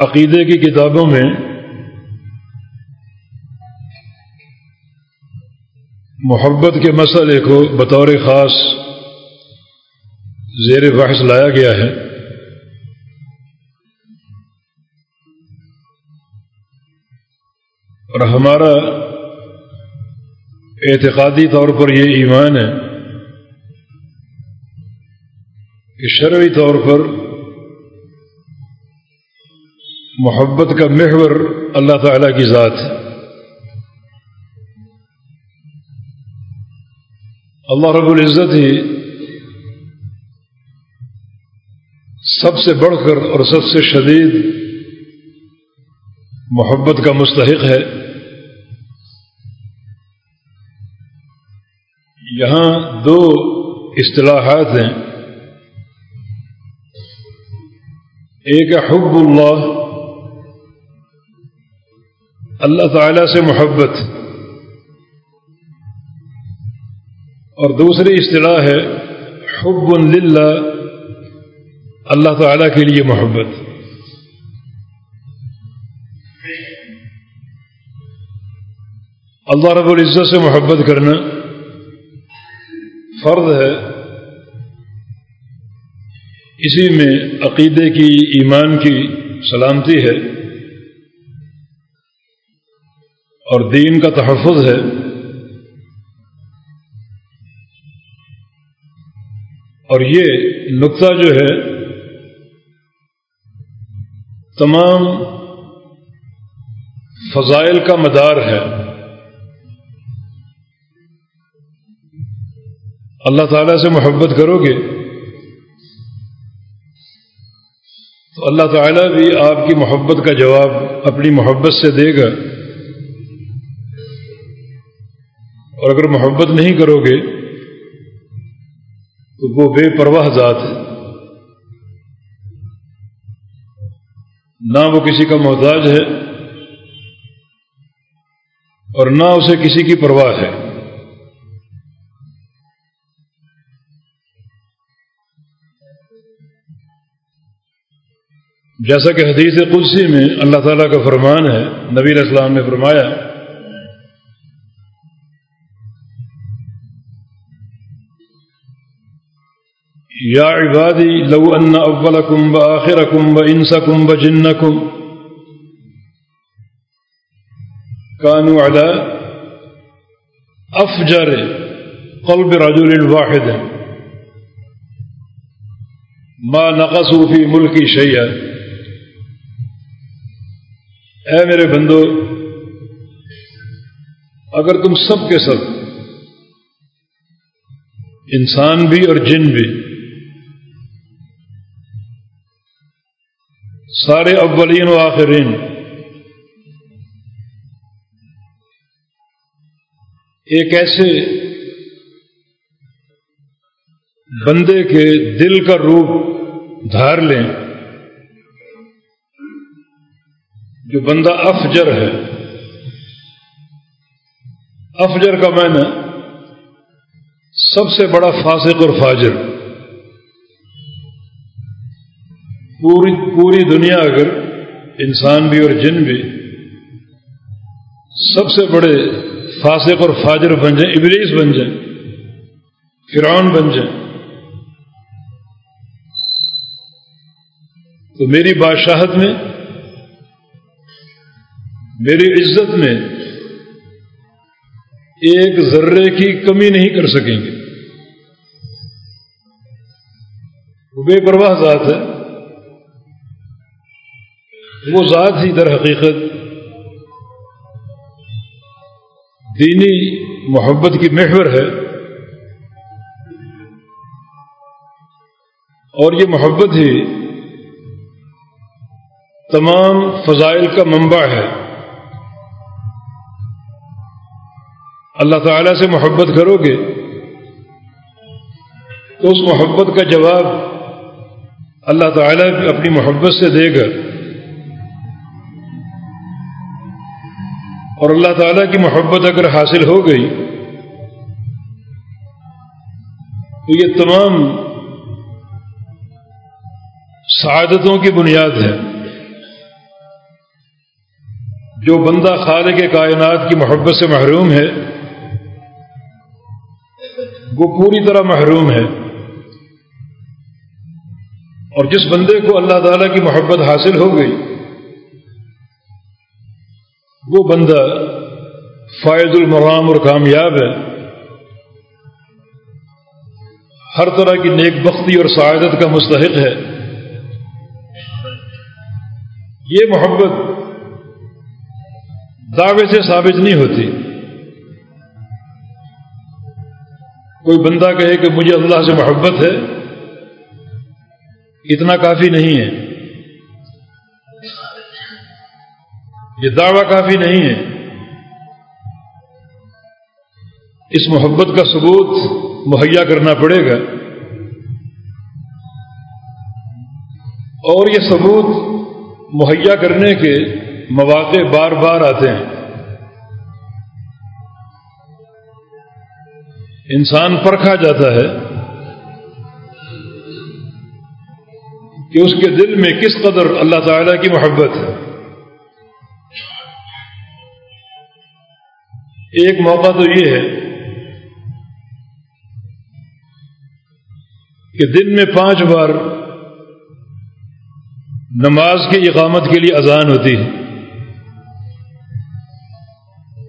عقیدے کی کتابوں میں محبت کے مسئلے کو بطور خاص زیر بحث لایا گیا ہے۔ اور ہمارا اعتقادی طور پر یہ ایمان ہے کہ شرعی طور پر محبت کا محور اللہ تعالی کی ذات ہے۔ اللہ رب العزت ہی سب سے بڑھ کر اور سب سے شدید محبت کا مستحق ہے۔ یہاں دو اصطلاحات ہیں۔ ایک حب اللہ اللہ تعالی سے محبت. اور دوسری اصطلاح ہے، حب للہ، اللہ تعالی کے لیے محبت. اللہ رب العزت سے محبت کرنا فرض ہے۔ اسی میں عقیدے کی، ایمان کی سلامتی ہے۔ اور دین کا تحفظ ہے۔ اور یہ نقطہ جو ہے، تمام فضائل کا مدار ہے۔ اللہ تعالیٰ سے محبت کرو گے تو اللہ تعالیٰ بھی آپ کی محبت کا جواب اپنی محبت سے دے گا۔ اور اگر محبت نہیں کرو گے تو وہ بے پرواہ ذات ہے۔ نہ وہ کسی کا محتاج ہے اور نہ اسے کسی کی پرواہ ہے۔ جیسا کہ حدیث قدسی میں اللہ تعالیٰ کا فرمان ہے، نبی السلام نے فرمایا یا عبادی لو ان اولکم و آخرکم و انسکم و جنکم قلب رجل واحد. ما نقصوا فی ملکی شیئا اے میرے بندو، اگر تم سب کے سب انسان بھی اور جن بھی سارے اولین و آخرین۔ ایک ایسے بندے کے دل کا روپ دھار لیں جو بندہ افجر ہے۔ افجر کا معنی سب سے بڑا فاسق اور فاجر۔ پوری پوری دنیا اگر انسان بھی اور جن بھی سب سے بڑے فاسق اور فاجر بن جائیں، ابلیس بن جائیں، فرعون بن جائیں، تو میری بادشاہت میں، میری عزت میں ایک ذرے کی کمی نہیں کر سکیں گے۔ وہ بے پرواہ ذات ہے۔ وہ ذات ہی در حقیقت دینی محبت کی محور ہے اور یہ محبت ہی تمام فضائل کا منبع ہے۔ اللہ تعالی سے محبت کرو گے تو اس محبت کا جواب اللہ تعالیٰ اپنی محبت سے دے گا۔ اور اللہ تعالیٰ کی محبت اگر حاصل ہو گئی، تو یہ تمام سعادتوں کی بنیاد ہے۔ جو بندہ خالق کائنات کی محبت سے محروم ہے، وہ پوری طرح محروم ہے۔ اور جس بندے کو اللہ تعالی کی محبت حاصل ہو گئی وہ بندہ فائد المرام اور کامیاب ہے، ہر طرح کی نیک بختی اور سعادت کا مستحق ہے۔ یہ محبت دعوے سے ثابت نہیں ہوتی۔ کوئی بندہ کہے کہ مجھے اللہ سے محبت ہے، اتنا کافی نہیں ہے۔ یہ دعویٰ کافی نہیں ہے۔ اس محبت کا ثبوت مہیا کرنا پڑے گا۔ اور یہ ثبوت مہیا کرنے کے مواقع بار بار آتے ہیں۔ انسان پرکھا جاتا ہے کہ اس کے دل میں کس قدر اللہ تعالی کی محبت ہے۔ ایک موقع تو یہ ہے کہ دن میں پانچ بار نماز کی اقامت کے لیے اذان ہوتی ہے۔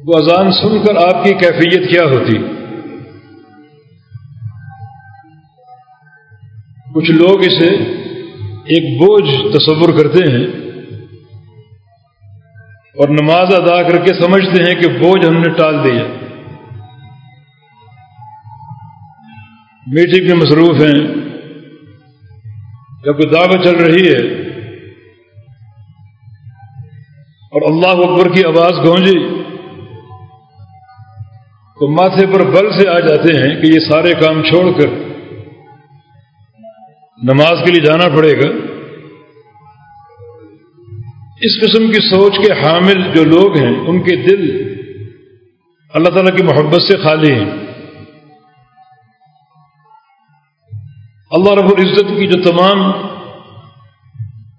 وہ اذان سن کر آپ کی کیفیت کیا ہوتی؟ کچھ لوگ اسے ایک بوجھ تصور کرتے ہیں۔ اور نماز ادا کر کے سمجھتے ہیں کہ بوجھ ہم نے ٹال دیا۔ میٹنگ میں مصروف ہیں۔ جب کوئی دعوت چل رہی ہے اور اللہ اکبر کی آواز گونجی تو ماتھے پر بل سے آ جاتے ہیں کہ یہ سارے کام چھوڑ کر نماز کے لیے جانا پڑے گا۔ اس قسم کی سوچ کے حامل جو لوگ ہیں، ان کے دل اللہ تعالیٰ کی محبت سے خالی ہیں۔ اللہ رب العزت کی جو تمام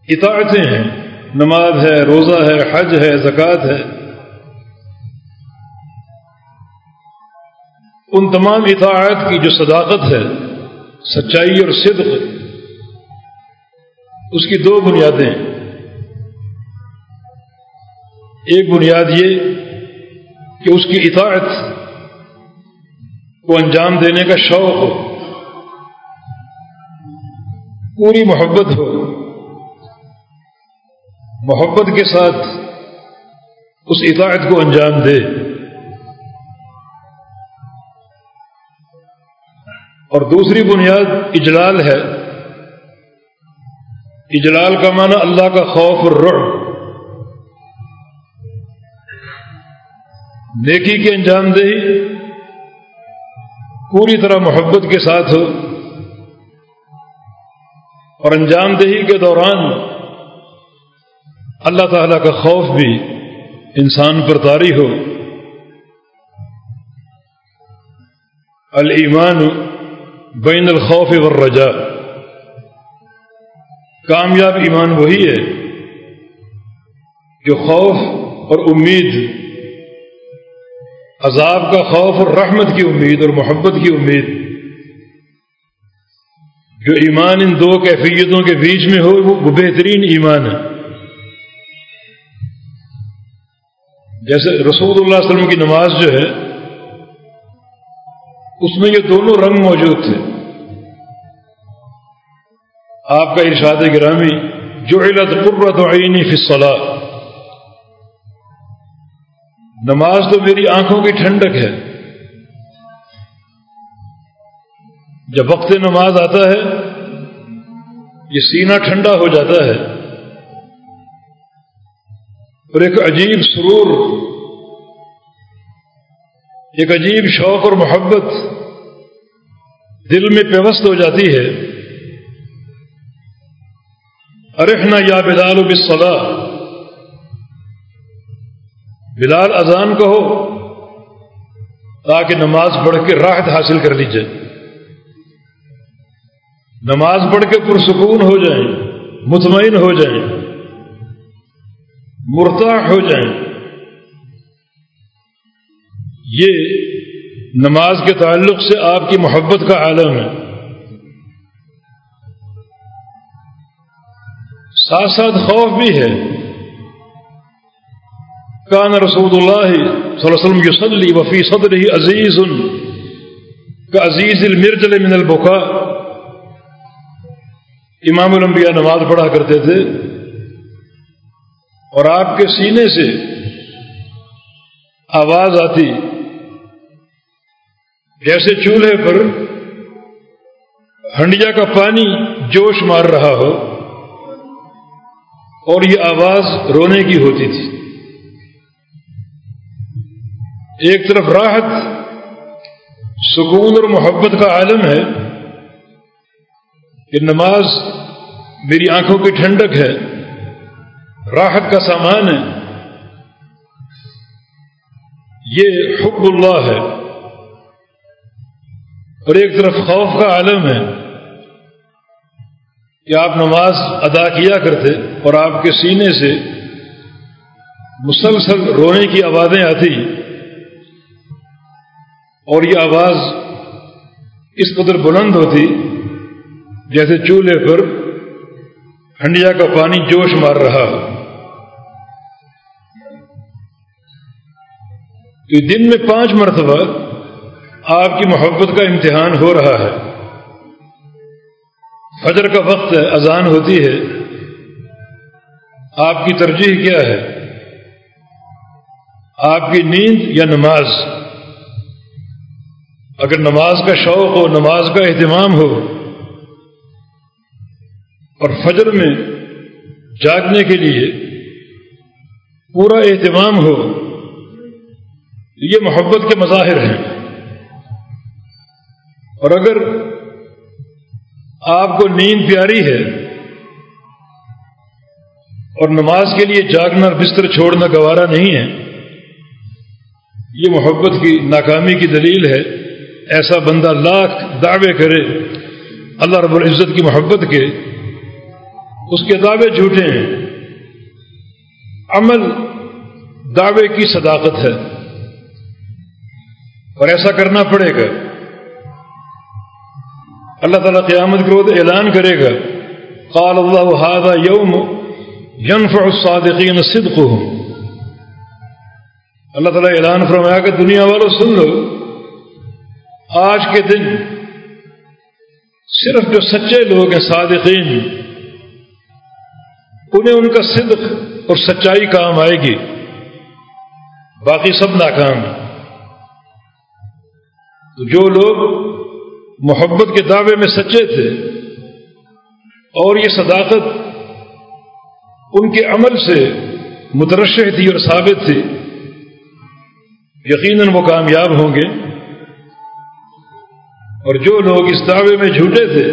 اطاعتیں ہیں، نماز ہے، روزہ ہے، حج ہے، زکوٰۃ ہے، ان تمام اطاعت کی جو صداقت ہے، سچائی اور صدق، اس کی دو بنیادیں ایک بنیاد یہ کہ اس کی اطاعت کو انجام دینے کا شوق ہو، پوری محبت ہو۔ محبت کے ساتھ اس اطاعت کو انجام دے۔ اور دوسری بنیاد اجلال ہے۔ اجلال کا معنی اللہ کا خوف اور رعب۔ نیکی کی انجام دہی، پوری طرح محبت کے ساتھ ہو۔ اور انجام دہی کے دوران اللہ تعالی کا خوف بھی انسان پر طاری ہو۔ المان بین الخوف والرجاء۔ کامیاب ایمان وہی ہے جو خوف اور امید عذاب کا خوف اور رحمت کی امید اور محبت کی امید۔ جو ایمان ان دو کیفیتوں کے بیچ میں ہو، وہ بہترین ایمان ہے۔ جیسے رسول اللہ علیہ وسلم کی نماز جو ہے، اس میں یہ دونوں رنگ موجود تھے۔ آپ کا ارشاد گرامی جو علت قرت عینی فصلا نماز تو میری آنکھوں کی ٹھنڈک ہے۔ جب وقت نماز آتا ہے، یہ سینہ ٹھنڈا ہو جاتا ہے۔ اور ایک عجیب سرور، ایک عجیب شوق اور محبت دل میں پیوست ہو جاتی ہے۔ ارحنا یا بلال و بلال اذان کہو تاکہ نماز پڑھ کے راحت حاصل کر لیجیے نماز پڑھ کے پرسکون ہو جائیں، مطمئن ہو جائیں، مرتاح ہو جائیں۔ یہ نماز کے تعلق سے آپ کی محبت کا عالم ہے۔ ساتھ ساتھ خوف بھی ہے۔ کان رسول اللہ صلی اللہ علیہ وسلم یصلی وفی صدر ہی عزیز کا عزیز المرجل من البکا امام الانبیاء نماز پڑھا کرتے تھے اور آپ کے سینے سے آواز آتی جیسے چولہے پر ہنڈیا کا پانی جوش مار رہا ہو اور یہ آواز رونے کی ہوتی تھی۔ ایک طرف راحت، سکون اور محبت کا عالم ہے کہ نماز میری آنکھوں کی ٹھنڈک ہے، راحت کا سامان ہے۔ یہ حب اللہ ہے۔ اور ایک طرف خوف کا عالم ہے کہ آپ نماز ادا کیا کرتے اور آپ کے سینے سے مسلسل رونے کی آوازیں آتی۔ اور یہ آواز اس قدر بلند ہوتی جیسے چولہے پر ہنڈیا کا پانی جوش مار رہا تو دن میں پانچ مرتبہ آپ کی محبت کا امتحان ہو رہا ہے۔ فجر کا وقت ہے اذان ہوتی ہے۔ آپ کی ترجیح کیا ہے؟ آپ کی نیند یا نماز؟ اگر نماز کا شوق ہو، نماز کا اہتمام ہو، اور فجر میں جاگنے کے لیے پورا اہتمام ہو، یہ محبت کے مظاہر ہیں۔ اور اگر آپ کو نیند پیاری ہے اور نماز کے لیے جاگنا بستر چھوڑنا گوارا نہیں ہے، یہ محبت کی ناکامی کی دلیل ہے۔ ایسا بندہ لاکھ دعوے کرے، اللہ رب العزت کی محبت کے، اس کے دعوے جھوٹے ہیں۔ عمل دعوے کی صداقت ہے۔ اور ایسا کرنا پڑے گا۔ اللہ تعالیٰ قیامت کے روز اعلان کرے گا۔ قال اللہ هذا یوم ينفع الصادقین صدقهم۔ اللہ تعالیٰ اعلان فرمایا کہ دنیا والوں سن لو۔ آج کے دن صرف جو سچے لوگ ہیں صادقین، انہیں ان کا صدق اور سچائی کام آئے گی۔ باقی سب ناکام۔ تو جو لوگ محبت کے دعوے میں سچے تھے اور یہ صداقت ان کے عمل سے مترشح تھی اور ثابت تھی، یقیناً وہ کامیاب ہوں گے۔ اور جو لوگ اس دعوے میں جھوٹے تھے،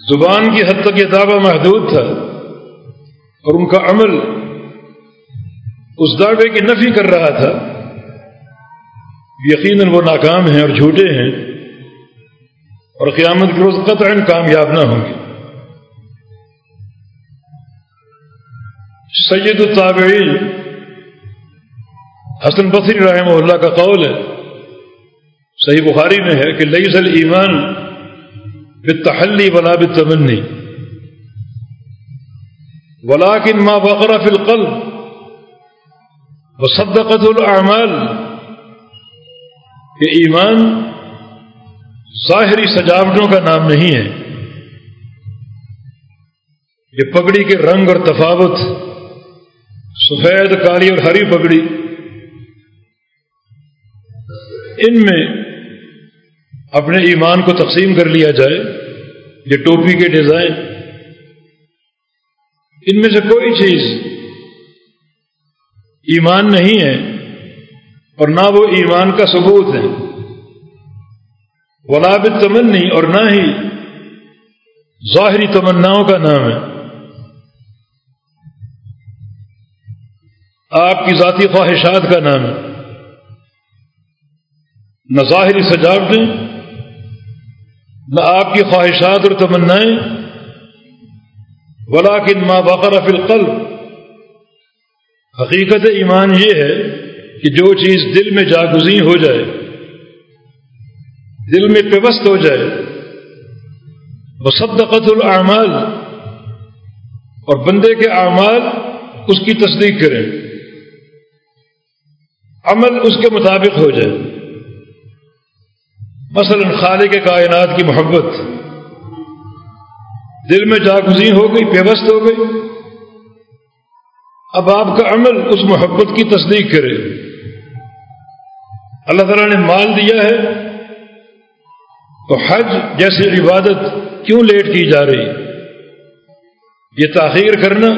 زبان کی حد تک یہ دعویٰ محدود تھا اور ان کا عمل اس دعوے کی نفی کر رہا تھا، یقیناً وہ ناکام ہیں اور جھوٹے ہیں اور قیامت کے روز قطعا کامیاب نہ ہوں گے۔ سید الطابعین حسن بصری رحمہ اللہ کا قول ہے صحیح بخاری میں ہے کہ لئی سل ایمان بتحلی ولا بتمنی ولاکن ما بقرا فی القلب وصدقت الاعمال کہ ایمان ظاہری سجاوٹوں کا نام نہیں ہے یہ پگڑی کے رنگ اور تفاوت، سفید، کالی اور ہری پگڑی، ان میں اپنے ایمان کو تقسیم کر لیا جائے، یہ ٹوپی کے ڈیزائن۔ ان میں سے کوئی چیز ایمان نہیں ہے اور نہ وہ ایمان کا ثبوت ہے۔ ولاب تمنی اور نہ ہی ظاہری تمناؤں کا نام ہے۔ آپ کی ذاتی خواہشات کا نام ہے۔ نہ ظاہری سجاوٹیں نہ آپ کی خواہشات اور تمنائیں ولاکن ماں باقر فی القلب۔ حقیقت ایمان یہ ہے کہ جو چیز دل میں جاگزیں ہو جائے، دل میں پیوست ہو جائے بصدقت الاعمال، اور بندے کے اعمال اس کی تصدیق کریں۔ عمل اس کے مطابق ہو جائے۔ مثلا خالق کے کائنات کی محبت۔ دل میں جاگزیں ہو گئی پیوست ہو گئی۔ اب آپ کا عمل اس محبت کی تصدیق کرے۔ اللہ تعالیٰ نے مال دیا ہے۔ تو حج جیسی عبادت کیوں لیٹ کی جا رہی؟ یہ تاخیر کرنا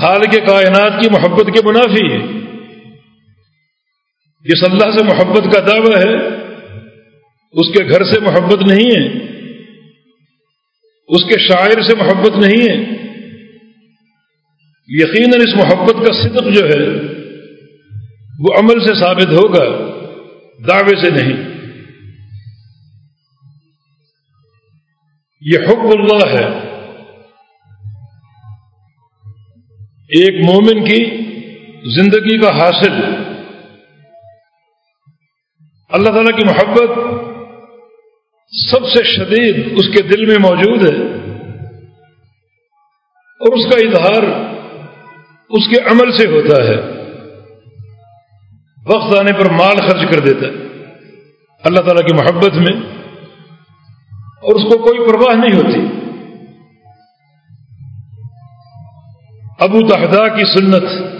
خال کے کائنات کی محبت کے منافی ہے۔ جس اللہ سے محبت کا دعویٰ ہے اس کے گھر سے محبت نہیں ہے۔ اس کے شاعر سے محبت نہیں ہے۔ یقیناً اس محبت کا صدق جو ہے، وہ عمل سے ثابت ہوگا، دعوے سے نہیں۔ یہ حکم اللہ ہے۔ ایک مومن کی زندگی کا حاصل، اللہ تعالیٰ کی محبت سب سے شدید اس کے دل میں موجود ہے اور اس کا اظہار اس کے عمل سے ہوتا ہے۔ وقت آنے پر مال خرچ کر دیتا ہے۔ اللہ تعالیٰ کی محبت میں اور اس کو کوئی پرواہ نہیں ہوتی۔ ابو تحدا کی سنت۔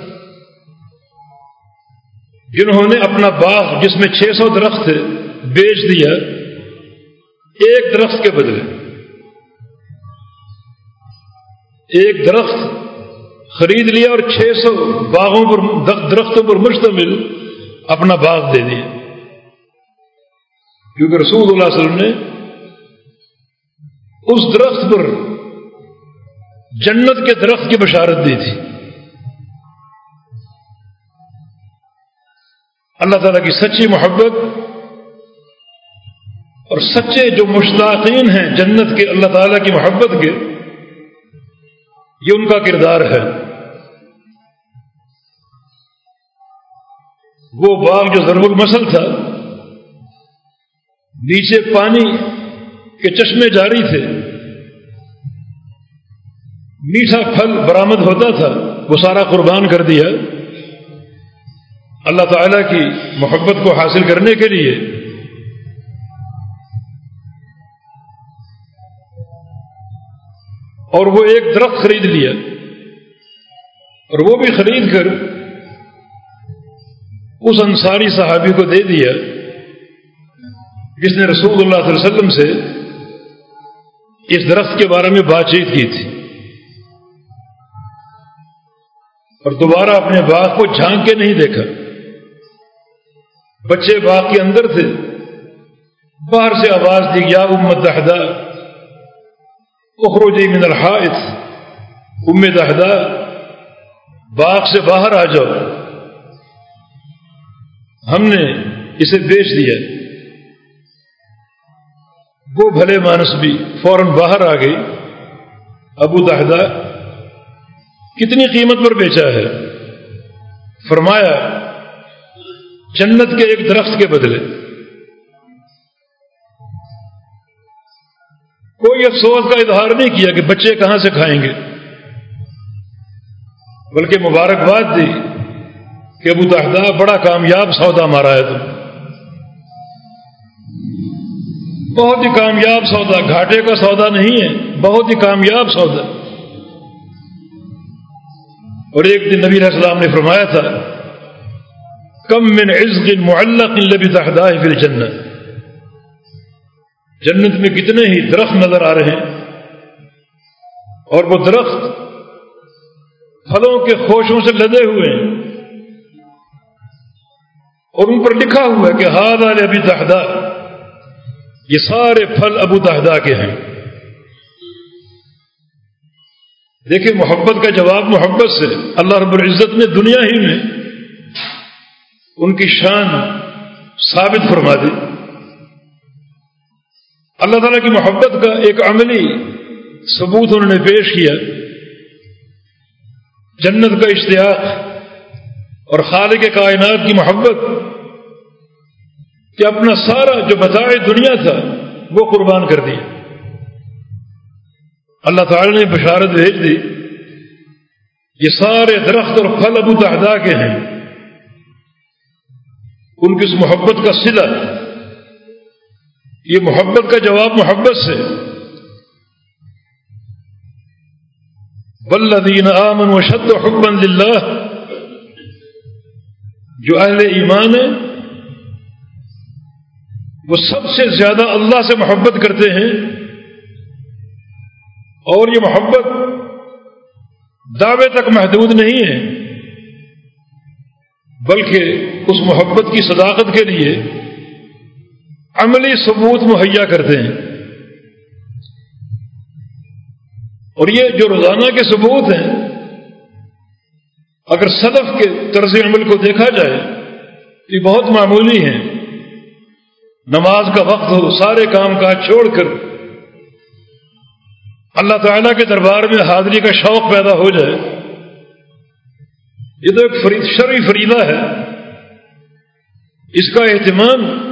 جنہوں نے اپنا باغ جس میں چھ سو درخت بیچ دیا۔ ایک درخت کے بدلے۔ ایک درخت خرید لیا اور چھ سو باغوں پر، درختوں پر مشتمل اپنا باغ دے دیا۔ کیونکہ رسول اللہ علیہ وسلم نے اس درخت پر جنت کے درخت کی بشارت دی تھی۔ اللہ تعالیٰ کی سچی محبت اور سچے جو مشتاقین ہیں جنت کے، اللہ تعالیٰ کی محبت کے، یہ ان کا کردار ہے۔ وہ باغ جو ضرب المسل تھا، نیچے پانی کے چشمے جاری تھے۔ میٹھا پھل برامد ہوتا تھا، وہ سارا قربان کر دیا۔ اللہ تعالی کی محبت کو حاصل کرنے کے لیے اور وہ ایک درخت خرید لیا اور وہ بھی خرید کر اس انصاری صحابی کو دے دیا جس نے رسول اللہ علیہ وسلم سے اس درخت کے بارے میں بات چیت کی تھی اور دوبارہ اپنے باغ کو جھانک کے نہیں دیکھا بچے باغ کے اندر تھے باہر سے آواز دی، یا امت دہدا اخروجی من الحائط. ام دہدا باغ سے باہر آ جاؤ. ہم نے اسے بیچ دیا. وہ بھلے مانس بھی فوراً باہر آ گئی. ابو دہدا کتنی قیمت پر بیچا ہے؟ فرمایا، جنت کے ایک درخت کے بدلے. کوئی افسوس کا اظہار نہیں کیا کہ بچے کہاں سے کھائیں گے؟ بلکہ مبارکباد دی کہ ابو تحدہ بڑا کامیاب سودا مارا ہے تم۔ بہت ہی کامیاب سودا، گھاٹے کا سودا نہیں ہے، بہت ہی کامیاب سودا۔ اور ایک دن نبی علیہ السلام نے فرمایا تھا، کم من عزق معلق لبی تحدہ پھر جنت جنت میں کتنے ہی درخت نظر آ رہے ہیں۔ اور وہ درخت پھلوں کے خوشوں سے لدے ہوئے ہیں۔ اور ان پر لکھا ہوا ہے کہ ہاد ابھی دہدا۔ یہ سارے پھل ابو دہدا کے ہیں۔ دیکھیں محبت کا جواب محبت سے اللہ رب العزت نے دنیا ہی میں ان کی شان ثابت فرما دی۔ اللہ تعالیٰ کی محبت کا ایک عملی ثبوت انہوں نے پیش کیا۔ جنت کا اشتیاق اور خالق کائنات کی محبت کہ اپنا سارا جو بتائے دنیا تھا وہ قربان کر دی اللہ تعالی نے بشارت بھیج دی۔ یہ سارے درخت اور پھل ابو تحدا کے ہیں۔ ان کی اس محبت کا سلا یہ محبت کا جواب محبت سے۔ بلدین آمن و شد و حکمن اللہ جو اہل ایمان ہے وہ سب سے زیادہ اللہ سے محبت کرتے ہیں۔ اور یہ محبت دعوے تک محدود نہیں ہے، بلکہ اس محبت کی صداقت کے لیے عملی ثبوت مہیا کرتے ہیں۔ اور یہ جو روزانہ کے ثبوت ہیں، اگر صدف کے طرز عمل کو دیکھا جائے، یہ بہت معمولی ہیں۔ نماز کا وقت ہو، سارے کام کاج چھوڑ کر اللہ تعالیٰ کے دربار میں حاضری کا شوق پیدا ہو جائے۔ یہ تو ایک فرید شرعی فریدہ ہے۔ اس کا اہتمام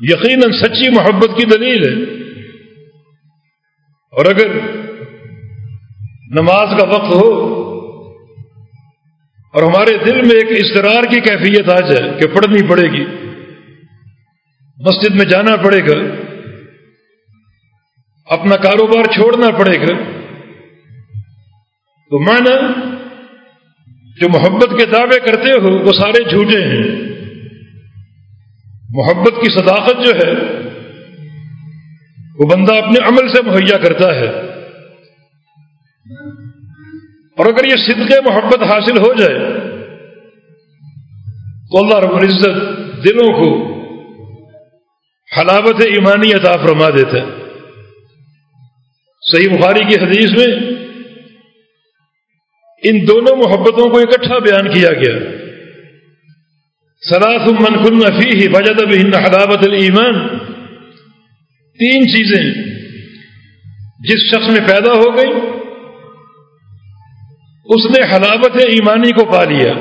یقیناً سچی محبت کی دلیل ہے۔ اور اگر نماز کا وقت ہو اور ہمارے دل میں ایک استرار کی کیفیت آ جائے کہ پڑھنی پڑے گی، مسجد میں جانا پڑے گا، اپنا کاروبار چھوڑنا پڑے گا، تو مانا جو محبت کے دعوے کرتے ہو وہ سارے جھوٹے ہیں۔ محبت کی صداقت جو ہے، وہ بندہ اپنے عمل سے مہیا کرتا ہے۔ اور اگر یہ صدق محبت حاصل ہو جائے، تو اللہ رب العزت دلوں کو حلاوت ایمانی عطا فرما دیتا ہے۔ صحیح بخاری کی حدیث میں ان دونوں محبتوں کو اکٹھا بیان کیا گیا۔ سلاث من کن فی ہی بجت بہن حلاوت المان تین چیزیں جس شخص میں پیدا ہو گئی، اس نے حلاوت ایمانی کو پا لیا۔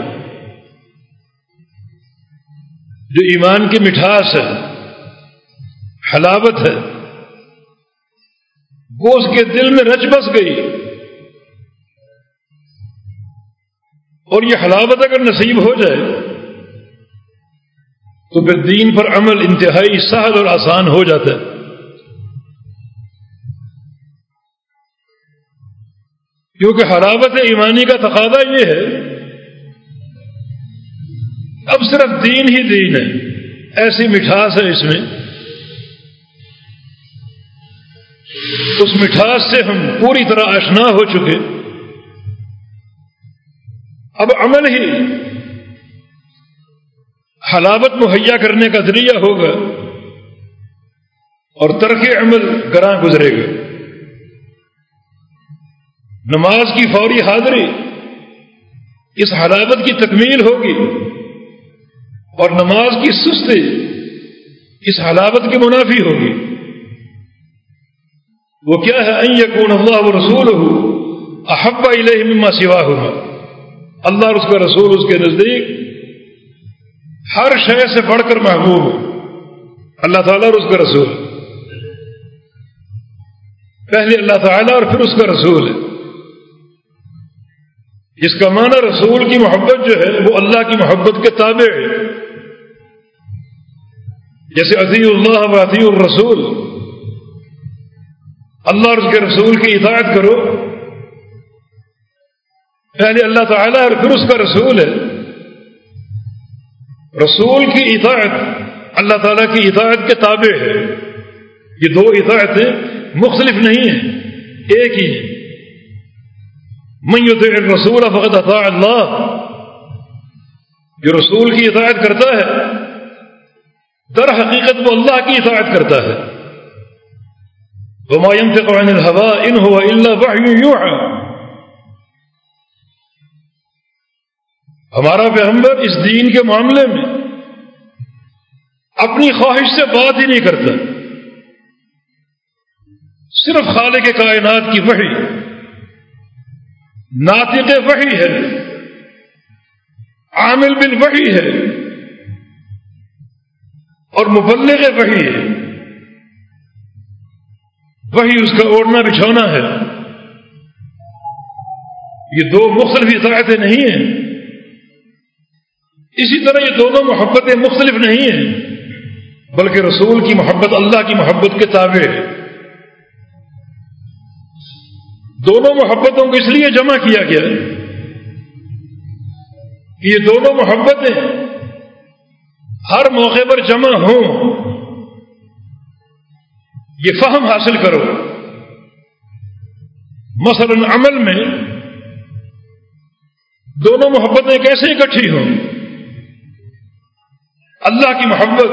جو ایمان کی مٹھاس ہے، حلاوت ہے، وہ اس کے دل میں رچ بس گئی۔ اور یہ حلاوت اگر نصیب ہو جائے تو پھر دین پر عمل انتہائی سہل اور آسان ہو جاتا ہے۔ کیونکہ حراوت ایمانی کا تقاضا یہ ہے، اب صرف دین ہی دین ہے، ایسی مٹھاس ہے اس میں۔ اس مٹھاس سے ہم پوری طرح آشنا ہو چکے۔ اب عمل ہی حلاوت مہیا کرنے کا ذریعہ ہوگا اور ترک عمل گراں گزرے گا۔ نماز کی فوری حاضری اس حلاوت کی تکمیل ہوگی اور نماز کی سستی اس حلاوت کی منافی ہوگی۔ وہ کیا ہے؟ این یقون اللہ و رسول ہو احبا مما سوا ہوا اللہ اور اس کا رسول اس کے نزدیک ہر شے سے بڑھ کر محبوب ہو۔ اللہ تعالیٰ اور اس کا رسول۔ پہلے اللہ تعالیٰ اور پھر اس کا رسول۔ ہے جس کا معنی رسول کی محبت جو ہے، وہ اللہ کی محبت کے تابع ہے۔ جیسے عظی اللہ و الرسول۔ اللہ اور اس کے رسول کی اطاعت کرو۔ پہلے اللہ تعالیٰ اور پھر اس کا رسول ہے۔ رسول کی اطاعت، اللہ تعالیٰ کی اطاعت کے تابع ہے۔ یہ دو اطاعتیں مختلف نہیں ہیں، ایک ہی ہیں۔ من يطع الرسول فقد اطاع اللہ۔ جو رسول کی اطاعت کرتا ہے، در حقیقت وہ اللہ کی اطاعت کرتا ہے۔ وما ينطق عن الهوى ان هو الا وحي يوحى۔ ہمارا پیغمبر اس دین کے معاملے میں اپنی خواہش سے بات ہی نہیں کرتا۔ صرف خالق کائنات کی وحی، ناطق وحی ہے۔ عامل بن وہی ہے۔ اور مبلغ وہی ہے۔ وہی اس کا اوڑھنا بچھونا ہے۔ یہ دو مختلف اطاعتیں نہیں ہیں۔ اسی طرح یہ دونوں محبتیں مختلف نہیں ہیں، بلکہ رسول کی محبت، اللہ کی محبت کے تابع ہے دونوں محبتوں کو اس لیے جمع کیا گیا کہ یہ دونوں محبتیں ہر موقع پر جمع ہوں۔ یہ فہم حاصل کرو۔ مثلا عمل میں دونوں محبتیں کیسے اکٹھی ہوں؟ اللہ کی محبت.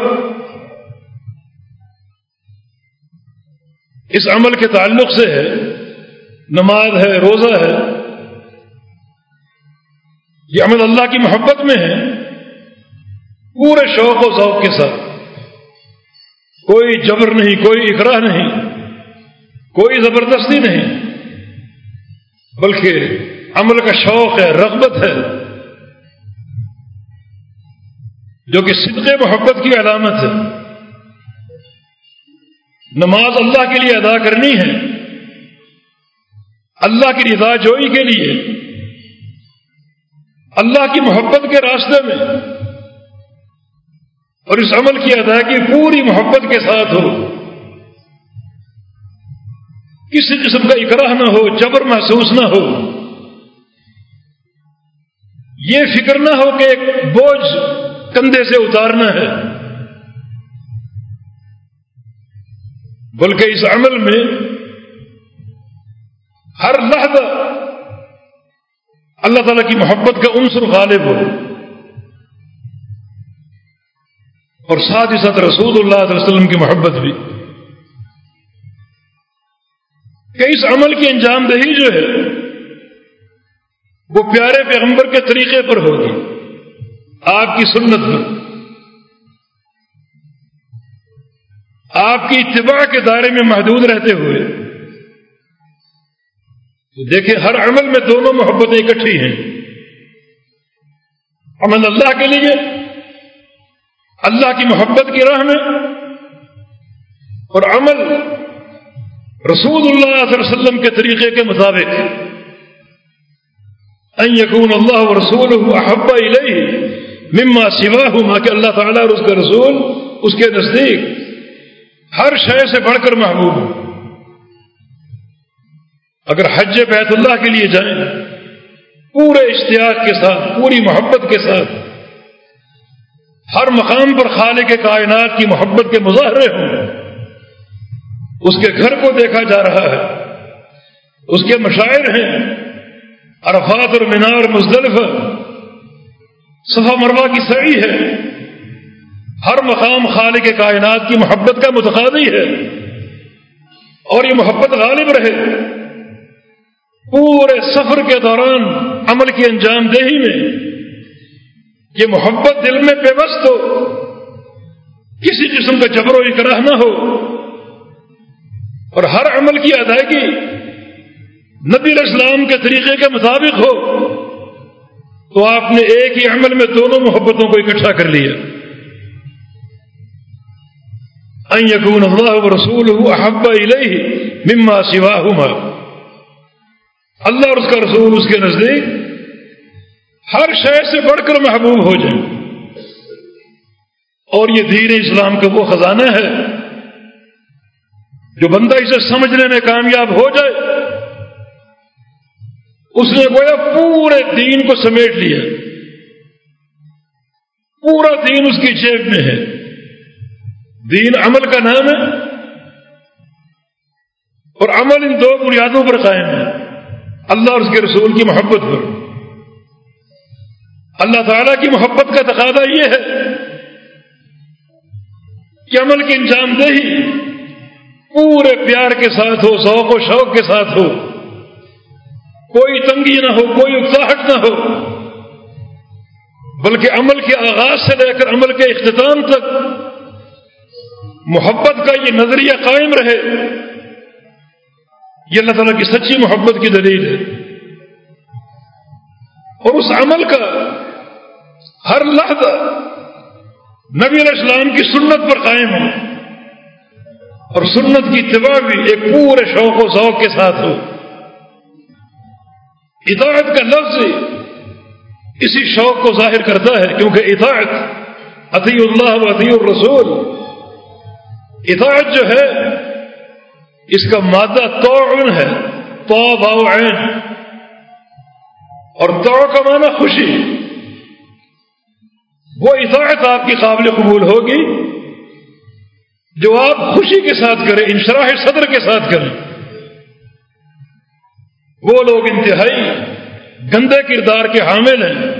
اس عمل کے تعلق سے ہے، نماز ہے، روزہ ہے، یہ عمل اللہ کی محبت میں ہے، پورے شوق و ذوق کے ساتھ. کوئی جبر نہیں، کوئی اقرا نہیں، کوئی زبردستی نہیں، بلکہ عمل کا شوق ہے، رغبت ہے جو کہ صدق محبت کی علامت ہے۔ نماز اللہ کے لیے ادا کرنی ہے۔ اللہ کی رضا جوئی کے لیے۔ اللہ کی محبت کے راستے میں۔ اور اس عمل کی ادائیگی پوری محبت کے ساتھ ہو۔ کسی قسم کا اکراہ نہ ہو، جبر محسوس نہ ہو۔ یہ فکر نہ ہو کہ ایک بوجھ کندھے سے اتارنا ہے۔ بلکہ اس عمل میں ہر لحظہ اللہ تعالی کی محبت کا عنصر غالب ہو۔ اور ساتھ ہی ساتھ رسول اللہ علیہ وسلم کی محبت بھی۔ کہ اس عمل کی انجام دہی جو ہے، وہ پیارے پیغمبر کے طریقے پر ہوگی۔ آپ کی سنت پر آپ کی اتباع کے دائرے میں محدود رہتے ہوئے دیکھیں ہر عمل میں دونوں محبتیں اکٹھی ہیں۔ عمل اللہ کے لیے، اللہ کی محبت کی راہ میں، اور عمل رسول اللہ علیہ وسلم کے طریقے کے مطابق۔ ان یکون اللہ رسول احبا الیہ مما سوا ہوں کہ اللہ تعالیٰ اور اس کا رسول، اس کے نزدیک۔ ہر شے سے بڑھ کر محبوب ہوں۔ اگر حج بیت اللہ کے لیے جائیں، پورے اشتیاق کے ساتھ، پوری محبت کے ساتھ، ہر مقام پر خالق کے کائنات کی محبت کے مظاہرے ہوں۔ اس کے گھر کو دیکھا جا رہا ہے۔ اس کے مشاعر ہیں۔ عرفات اور مینار مزدلف صفا مروا کی سڑی ہے۔ ہر مقام خالق کائنات کی محبت کا متقاضی ہے۔ اور یہ محبت غالب رہے۔ پورے سفر کے دوران عمل کی انجام دہی میں یہ محبت دل میں پیوست ہو۔ کسی قسم کا جبر و اکراہ نہ ہو۔ اور ہر عمل کی ادائیگی نبی اسلام کے طریقے کے مطابق ہو۔ تو آپ نے ایک ہی عمل میں دونوں محبتوں کو اکٹھا کر لیا۔ یقون اللہ رسول احبا مما سوا اللہ اور اس کا رسول اس کے نزدیک ہر شہر سے بڑھ کر محبوب ہو جائے اور یہ دین اسلام کا وہ خزانہ ہے جو بندہ اسے سمجھنے میں کامیاب ہو جائے۔ اس نے گویا پورے دین کو سمیٹ لیا۔ پورا دین اس کی جیب میں ہے۔ دین عمل کا نام ہے۔ اور عمل ان دو بنیادوں پر قائم ہے۔ اللہ اور اس کے رسول کی محبت پر۔ اللہ تعالی کی محبت کا تقاضا یہ ہے کہ عمل کی انجام دہی پورے پیار کے ساتھ ہو ذوق و شوق کے ساتھ ہو۔ کوئی تنگی نہ ہو، کوئی اکساہٹ نہ ہو، بلکہ عمل کے آغاز سے لے کر عمل کے اختتام تک محبت کا یہ نظریہ قائم رہے۔ یہ اللہ تعالیٰ کی سچی محبت کی دلیل ہے۔ اور اس عمل کا ہر لحظہ نبی علیہ السلام کی سنت پر قائم ہو۔ اور سنت کی اتباع بھی ایک پورے شوق و ذوق کے ساتھ ہو۔ اطاعت کا لفظ اسی شوق کو ظاہر کرتا ہے، کیونکہ اطاعت عطی اللہ و عطی الرسول۔ اطاعت جو ہے، اس کا مادہ توعن ہے تو باؤ عین۔ اور تو کا معنی خوشی۔ وہ اطاعت آپ کی قابل قبول ہوگی، جو آپ خوشی کے ساتھ کریں، انشراح صدر کے ساتھ کریں۔ وہ لوگ انتہائی گندے کردار کے حامل ہیں،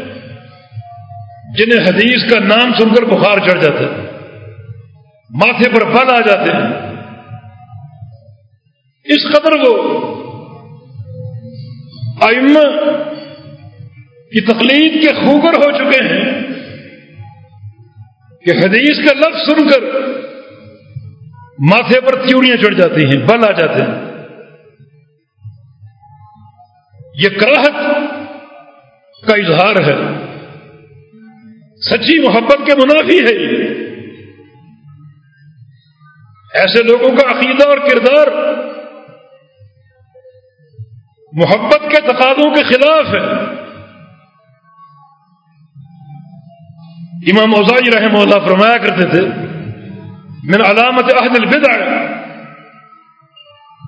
جنہیں حدیث کا نام سن کر بخار چڑھ جاتا ہے، ماتھے پر پل آ جاتے ہیں۔ اس قدر وہ آئمہ کی تقلید کے خوگر ہو چکے ہیں کہ حدیث کا لفظ سن کر ماتھے پر تیوریاں چڑھ جاتی ہیں، بل آ جاتے ہیں۔ یہ کراہت کا اظہار ہے۔ سچی محبت کے منافی ہے یہ۔ ایسے لوگوں کا عقیدہ اور کردار محبت کے تقاضوں کے خلاف ہے۔ امام اوزائی رحمہ اللہ فرمایا کرتے تھے، من علامت اہل البدع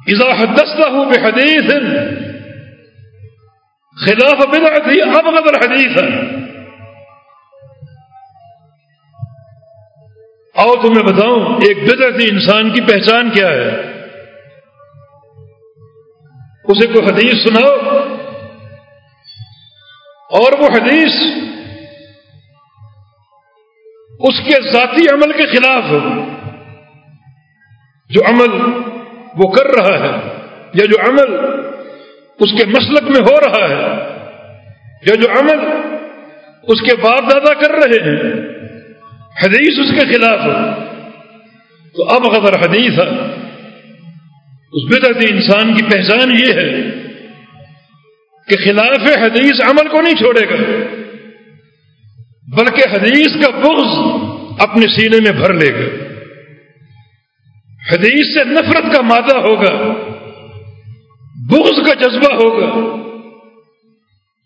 اذا حدثته بحديث خلاف بدعته ابغض الحديث. آؤ تمہیں بتاؤں، ایک بدعتی انسان کی پہچان کیا ہے؟ اسے کوئی حدیث سناؤ؟ اور وہ حدیث اس کے ذاتی عمل کے خلاف ہو۔ جو عمل وہ کر رہا ہے یا جو عمل اس کے مسلک میں ہو رہا ہے۔ یا جو عمل اس کے باپ دادا کر رہے ہیں، حدیث اس کے خلاف ہو تو اب اگر حدیث ہے۔ اس بدعتی انسان کی پہچان یہ ہے کہ خلاف حدیث عمل کو نہیں چھوڑے گا، بلکہ حدیث کا بغض اپنے سینے میں بھر لے گا۔ حدیث سے نفرت کا مادہ ہوگا۔ بغض کا جذبہ ہوگا۔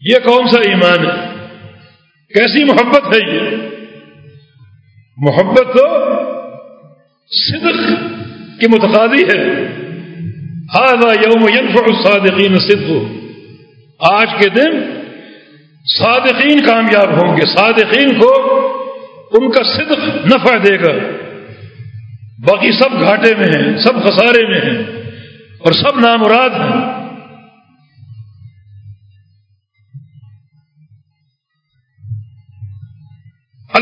یہ کون سا ایمان ہے۔ کیسی محبت ہے یہ؟ محبت تو صدق کی متقاضی ہے۔ ہاں یوم ينفع الصادقین صدق آج کے دن صادقین کامیاب ہوں گے۔ صادقین کو ان کا صدق نفع دے گا۔ باقی سب گھاٹے میں ہیں، سب خسارے میں ہیں اور سب نامراد ہیں۔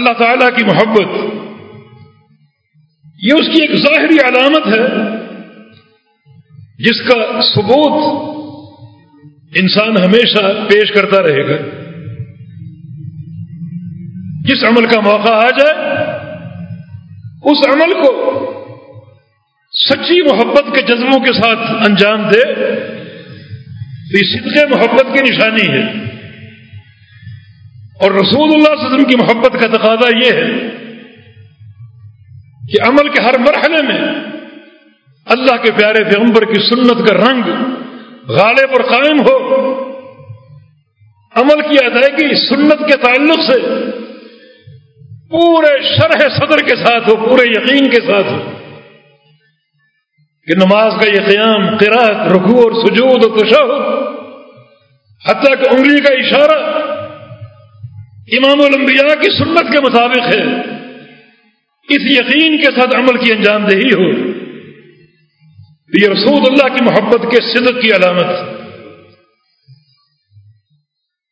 اللہ تعالی کی محبت۔ یہ اس کی ایک ظاہری علامت ہے، جس کا ثبوت انسان ہمیشہ پیش کرتا رہے گا۔ جس عمل کا موقع آ جائے، اس عمل کو سچی محبت کے جذبوں کے ساتھ انجام دے، تو یہ صدق محبت کی نشانی ہے۔ اور رسول اللہ صلی اللہ علیہ وسلم کی محبت کا تقاضا یہ ہے کہ عمل کے ہر مرحلے میں اللہ کے پیارے پیغمبر کی سنت کا رنگ غالب اور قائم ہو۔ عمل کی ادائیگی سنت کے تعلق سے پورے شرح صدر کے ساتھ ہو، پورے یقین کے ساتھ ہو۔ کہ نماز کا یہ قیام قرات رکھو اور سجود و تشہد، حتیٰ کہ انگلی کا اشارہ امام الانبیاء کی سنت کے مطابق ہے۔ اس یقین کے ساتھ عمل کی انجام دہی ہو۔ یہ رسول اللہ کی محبت کے صدق کی علامت۔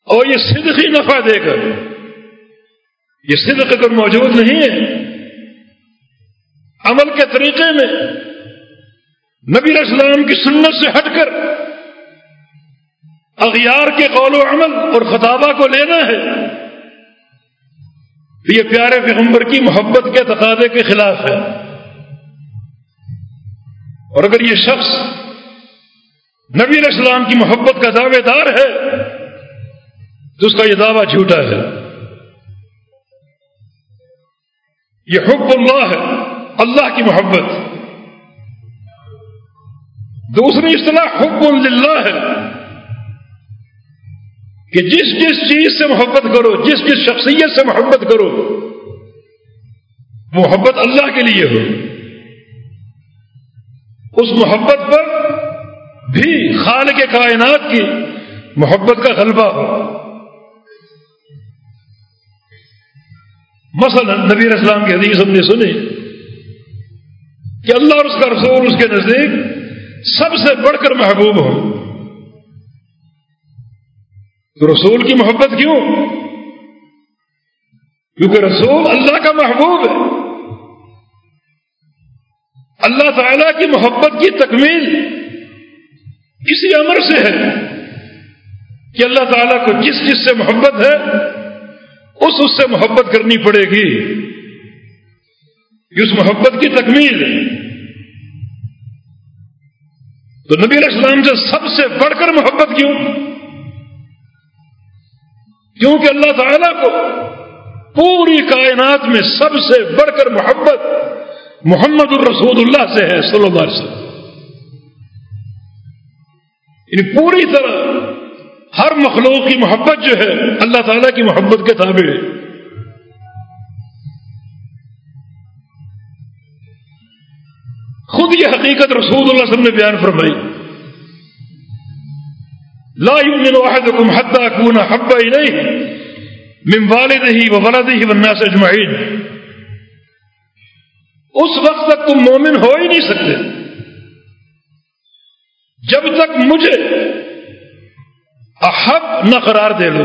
اور یہ صدق ہی نفع دے کر۔ یہ صدق اگر موجود نہیں ہے۔ عمل کے طریقے میں نبی اسلام کی سنت سے ہٹ کر اغیار کے قول و عمل اور خطابہ کو لینا ہے۔ یہ پیارے پیغمبر کی محبت کے تقاضے کے خلاف ہے۔ اور اگر یہ شخص نبی علیہ السلام کی محبت کا دعوے دار ہے، تو اس کا یہ دعویٰ جھوٹا ہے۔ یہ حب اللہ ہے، اللہ کی محبت۔ دوسری اصطلاح حب اللہ ہے۔ کہ جس جس چیز سے محبت کرو، جس جس شخصیت سے محبت کرو، محبت اللہ کے لیے ہو۔ اس محبت پر بھی خال کے کائنات کی محبت کا غلبہ ہو۔ مثلا نبی اسلام کی حدیث ہم نے سنی کہ اللہ اور اس کا رسول اس کے نزدیک سب سے بڑھ کر محبوب ہو تو رسول کی محبت کیوں؟ کیونکہ رسول اللہ کا محبوب ہے۔ اللہ تعالی کی محبت کی تکمیل اسی امر سے ہے کہ اللہ تعالیٰ کو جس جس سے محبت ہے، اس اس سے محبت کرنی پڑے گی۔ اس محبت کی تکمیل تو نبی علیہ السلام سے سب سے بڑھ کر محبت کیوں؟ کیونکہ اللہ تعالیٰ کو پوری کائنات میں سب سے بڑھ کر محبت محمد الرسول اللہ سے ہے، صلی اللہ علیہ وسلم۔ یعنی پوری طرح ہر مخلوق کی محبت جو ہے، اللہ تعالیٰ کی محبت کے تابع ہے۔ خود یہ حقیقت رسول اللہ علیہ وسلم نے بیان فرمائی۔ لا يؤمن احدكم حتى اكون حب اليه من والده وولده والناس اجمعين اس وقت تک تم مومن ہو ہی نہیں سکتے۔ جب تک مجھے احب نہ قرار دے لو۔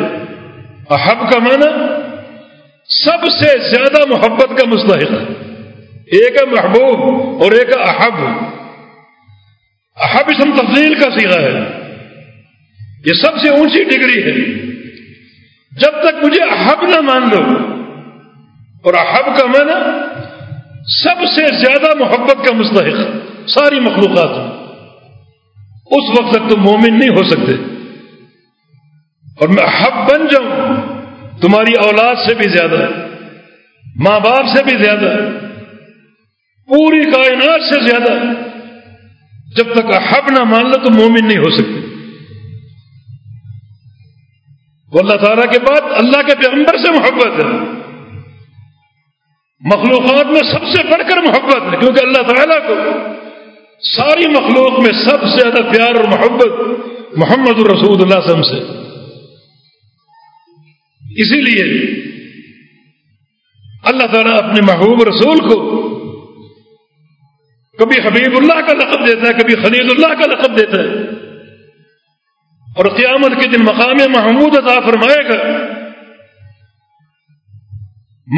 احب کا معنی سب سے زیادہ محبت کا مستحق۔ ایک ہے محبوب اور ایک ہے احب۔ احب اسم تفضیل کا سیگا ہے۔ یہ سب سے اونچی ڈگری ہے۔ جب تک مجھے احب نہ مان لو، اور احب کا معنی سب سے زیادہ محبت کا مستحق، ساری مخلوقات۔ اس وقت تک تم مومن نہیں ہو سکتے۔ اور میں حب بن جاؤں، تمہاری اولاد سے بھی زیادہ، ماں باپ سے بھی زیادہ، پوری کائنات سے زیادہ۔ جب تک حب نہ مان لو تو مومن نہیں ہو سکتے۔ وہ اللہ تعالیٰ کے بعد اللہ کے پیغمبر سے محبت ہے۔ مخلوقات میں سب سے بڑھ کر محبت ہے، کیونکہ اللہ تعالیٰ کو ساری مخلوق میں سب سے زیادہ پیار اور محبت محمد الرسول اللہ وسلم سے۔ اسی لیے اللہ تعالیٰ اپنے محبوب رسول کو کبھی حبیب اللہ کا لقب دیتا ہے، کبھی خلید اللہ کا لقب دیتا ہے۔ اور قیامت کے دن مقام محمود عطا فرمائے گا۔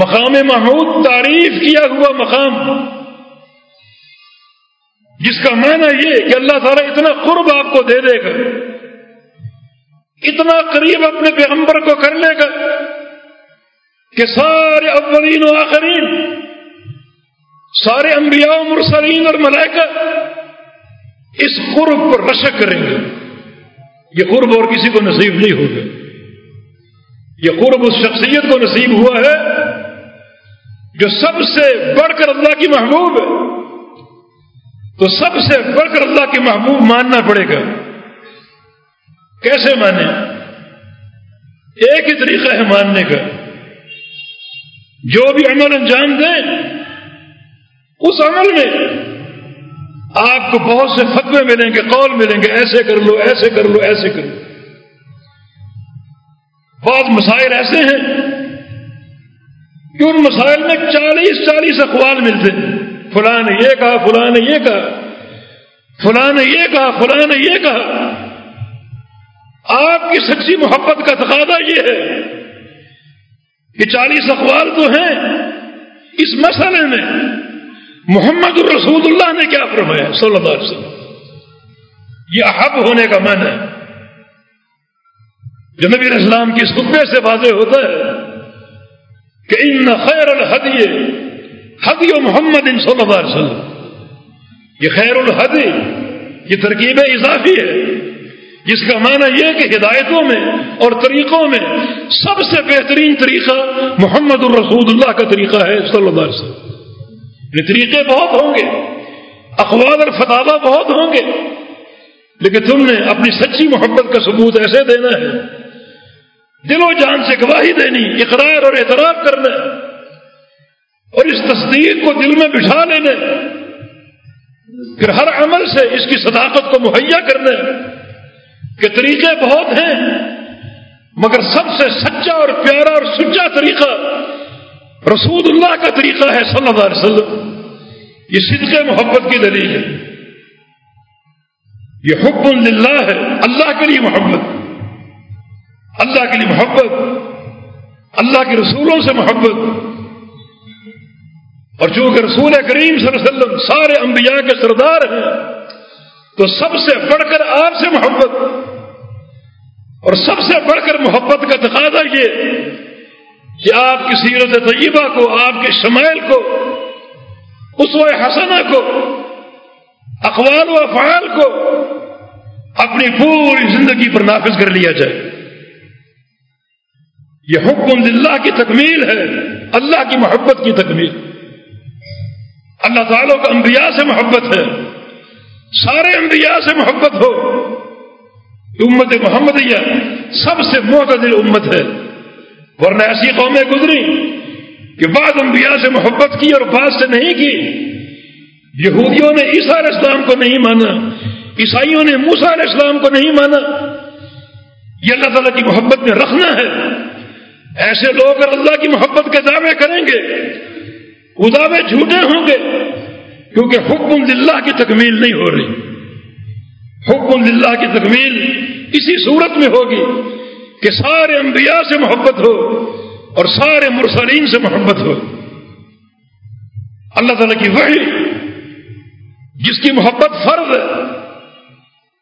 مقام محمود تعریف کیا ہوا مقام۔ جس کا معنی یہ کہ اللہ تعالیٰ اتنا قرب آپ کو دے دے گا۔ اتنا قریب اپنے پیغمبر کو کر لے گا کہ سارے اولین و آخرین، سارے انبیاء و مرسلین اور ملائکہ اس قرب پر رشک کریں گے۔ یہ قرب اور کسی کو نصیب نہیں ہوگا۔ یہ قرب اس شخصیت کو نصیب ہوا ہے جو سب سے بڑھ کر اللہ کی محبوب ہے۔ تو سب سے بڑھ کر اللہ کی محبوب ماننا پڑے گا۔ کیسے مانے؟ ایک ہی طریقہ ہے ماننے کا۔ جو بھی عمل انجام دیں اس عمل میں آپ کو بہت سے فتوے ملیں گے، قول ملیں گے، ایسے کر لو، ایسے کر لو، ایسے کر لو۔ بعض مسائل ایسے ہیں کہ ان مسائل میں چالیس چالیس اقوال ملتے ہیں۔ فلاں نے یہ کہا، فلاں نے یہ کہا، فلاں نے یہ کہا، فلاں نے یہ کہا۔ آپ کی سچی محبت کا تقاضا یہ ہے کہ چالیس اقوال تو ہیں۔ اس مسئلے میں محمد الرسول اللہ نے کیا فرمایا صلی اللہ علیہ وسلم۔ یہ احب ہونے کا من ہے۔ جو نبی اسلام کی اس خطبے سے واضح ہوتا ہے کہ ان خیر الحدی حدی و محمد ان صلی اللہ علیہ وسلم۔ یہ خیر الحدی یہ ترکیب اضافی ہے۔ جس کا معنی یہ کہ ہدایتوں میں اور طریقوں میں سب سے بہترین طریقہ محمد الرسول اللہ کا طریقہ ہے صلی اللہ علیہ وسلم۔ یہ طریقے بہت ہوں گے، اخبار اور فتوا بہت ہوں گے، لیکن تم نے اپنی سچی محبت کا ثبوت ایسے دینا ہے۔ دل و جان سے گواہی دینی، اقرار اور اعتراف کرنا، اور اس تصدیق کو دل میں بٹھا لینا، پھر ہر عمل سے اس کی صداقت کو مہیا کرنا کہ طریقے بہت ہیں، مگر سب سے سچا اور پیارا اور سچا طریقہ رسول اللہ کا طریقہ ہے صلی اللہ علیہ وسلم۔ یہ صدق محبت کی دلیل ہے۔ یہ حکم للہ ہے، اللہ کے لیے محبت۔ اللہ کے لیے محبت، اللہ کے رسولوں سے محبت۔ اور چونکہ رسول کریم صلی اللہ علیہ وسلم سارے انبیاء کے سردار ہیں، تو سب سے بڑھ کر آپ سے محبت۔ اور سب سے بڑھ کر محبت کا تقاضا یہ کہ آپ کی سیرت طیبہ کو، آپ کے شمائل کو اس و حسنہ کو، اقوال و افعال کو اپنی پوری زندگی پر نافذ کر لیا جائے۔ یہ حکم اللہ کی تکمیل ہے، اللہ کی محبت کی تکمیل۔ اللہ تعالیٰ کا انبیاء سے محبت ہے۔ سارے انبیاء سے محبت ہو۔ امت محمدیہ سب سے معتدل امت ہے۔ ورنہ ایسی قومیں گزری کہ بعض انبیاء سے محبت کی اور بعض سے نہیں کی۔ یہودیوں نے عیسیٰ علیہ السلام کو نہیں مانا، عیسائیوں نے موسا علیہ السلام کو نہیں مانا۔ یہ اللہ تعالیٰ کی محبت میں رکھنا ہے۔ ایسے لوگ اگر اللہ کی محبت کے دعوے کریں گے وہ دعوے جھوٹے ہوں گے، کیونکہ حکم اللہ کی تکمیل نہیں ہو رہی۔ حکم اللہ کی تکمیل اسی صورت میں ہوگی۔ کہ سارے انبیاء سے محبت ہو اور سارے مرسلین سے محبت ہو۔ اللہ تعالیٰ کی وحی، جس کی محبت فرض ہے،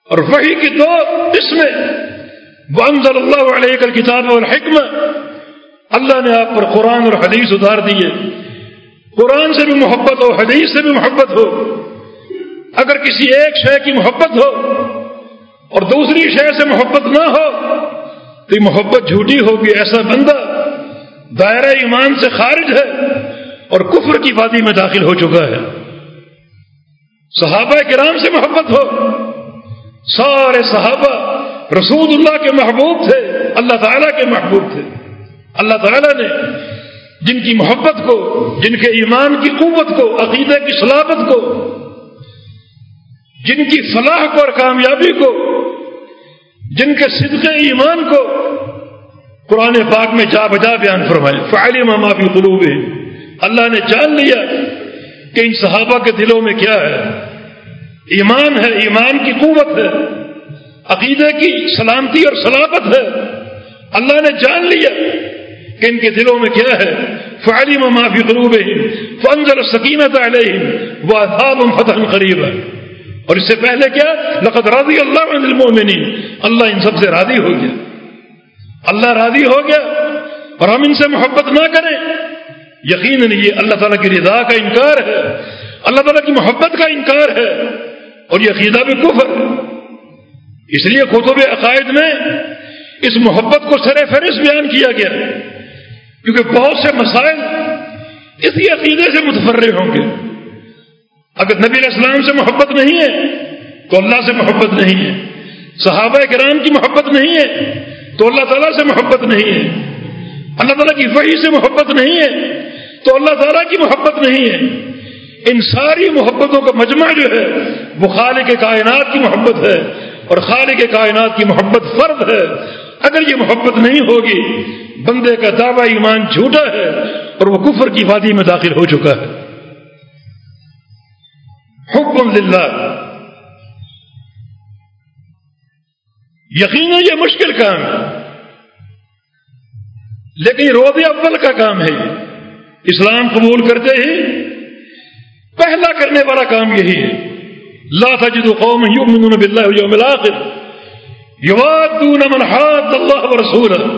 اور وہی کی دو قسمیں۔ بنزل اللہ علیہ کل کتاب اور حکمت اللہ نے آپ پر قرآن اور حدیث اتار دیے قرآن سے بھی محبت ہو، حدیث سے بھی محبت ہو۔ اگر کسی ایک شے کی محبت ہو اور دوسری شے سے محبت نہ ہو تو یہ محبت جھوٹی ہوگی، ایسا بندہ دائرہ ایمان سے خارج ہے اور کفر کی وادی میں داخل ہو چکا ہے۔ صحابہ کرام سے محبت ہو۔ سارے صحابہ رسول اللہ کے محبوب تھے، اللہ تعالیٰ کے محبوب تھے۔ اللہ تعالیٰ نے جن کی محبت کو، جن کے ایمان کی قوت کو عقیدے کی سلامت کو، جن کی فلاح کو اور کامیابی کو جن کے صدق ایمان کو قرآن پاک میں جا بجا بیان فرمائے. فعلی ماما بھی قلوب اللہ نے جان لیا کہ ان صحابہ کے دلوں میں کیا ہے. ایمان ہے، ایمان کی قوت ہے. عقیدے کی سلامتی اور سلامت ہے. اللہ نے جان لیا کہ ان کے دلوں میں کیا ہے. فعلی معافی قروب فنزل سکینت علیہم وہ فتح قریب ہے اور اس سے پہلے کیا؟ لقد راضی اللہ عن المؤمنین۔ اللہ ان سب سے راضی ہو گیا۔ اللہ راضی ہو گیا اور ہم ان سے محبت نہ کریں۔ یقیناً یہ اللہ تعالیٰ کی رضا کا انکار ہے۔ اللہ تعالیٰ کی محبت کا انکار ہے۔ اور یہ عقیدہ بھی کفر۔ اس لیے خطب عقائد میں اس محبت کو سر فہرست بیان کیا گیا۔ کیونکہ بہت سے مسائل اسی عقیدے سے متفرے ہوں گے۔ اگر نبی علیہ السلام سے محبت نہیں ہے تو اللہ سے محبت نہیں ہے، صحابہ کرام کی محبت نہیں ہے تو اللہ تعالیٰ سے محبت نہیں ہے۔ اللہ تعالیٰ کی وحی سے محبت نہیں ہے تو اللہ تعالیٰ کی محبت نہیں ہے۔ ان ساری محبتوں کا مجمع جو ہے، وہ خالق کائنات کی محبت ہے اور خالق کائنات کی محبت فرد ہے۔ اگر یہ محبت نہیں ہوگی، بندے کا دعوی ایمان جھوٹا ہے اور وہ کفر کی وادی میں داخل ہو چکا ہے۔ حکم للہ۔ یقین یہ مشکل کام ہے۔ لیکن یہ روز اول کا کام ہے اسلام قبول کرتے ہی پہلا کرنے والا کام یہی ہے۔ لا تجد قوم یؤمنون باللہ واليوم الاخر۔ يوادون من حاد الله ورسوله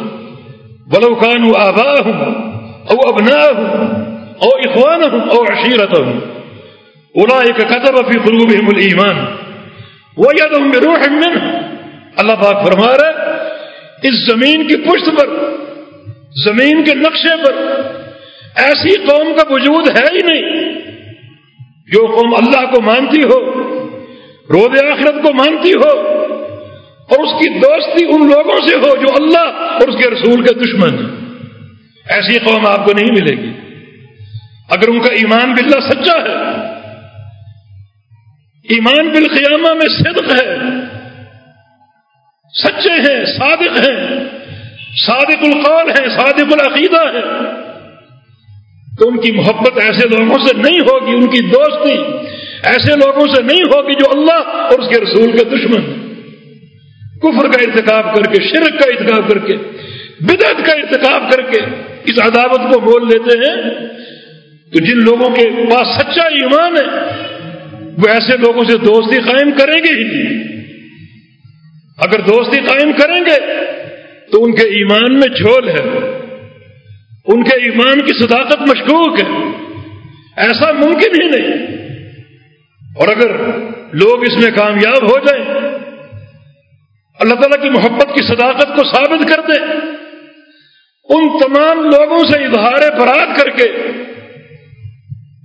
ولو كانوا آباءهم أو أبناءهم أو إخوانهم أو عشيرتهم أولئك كتب في قلوبهم الإيمان ويدهم بروح منه اللہ پاک فرما رہا ہے، اس زمین کی پشت پر، زمین کے نقشے پر ایسی قوم کا وجود ہے ہی نہیں۔ جو قوم اللہ کو مانتی ہو، روز آخرت کو مانتی ہو، اور اس کی دوستی ان لوگوں سے ہو جو اللہ اور اس کے رسول کے دشمن ہیں۔ ایسی قوم آپ کو نہیں ملے گی۔ اگر ان کا ایمان باللہ سچا ہے ایمان بالقیامہ میں صدق ہے۔ سچے ہیں، صادق ہیں۔ صادق القول ہیں صادق العقیدہ ہے۔ تو ان کی محبت ایسے لوگوں سے نہیں ہوگی، ان کی دوستی ایسے لوگوں سے نہیں ہوگی جو اللہ اور اس کے رسول کے دشمن کفر کا ارتکاب کر کے، شرک کا ارتکاب کر کے، بدعت کا ارتکاب کر کے اس عداوت کو بول لیتے ہیں۔ تو جن لوگوں کے پاس سچا ایمان ہے وہ ایسے لوگوں سے دوستی قائم کریں گے ہی نہیں۔ اگر دوستی قائم کریں گے تو ان کے ایمان میں جھول ہے۔ ان کے ایمان کی صداقت مشکوک ہے۔ ایسا ممکن ہی نہیں۔ اور اگر لوگ اس میں کامیاب ہو جائیں، اللہ تعالیٰ کی محبت کی صداقت کو ثابت کر دیں۔ ان تمام لوگوں سے اظہار برات کر کے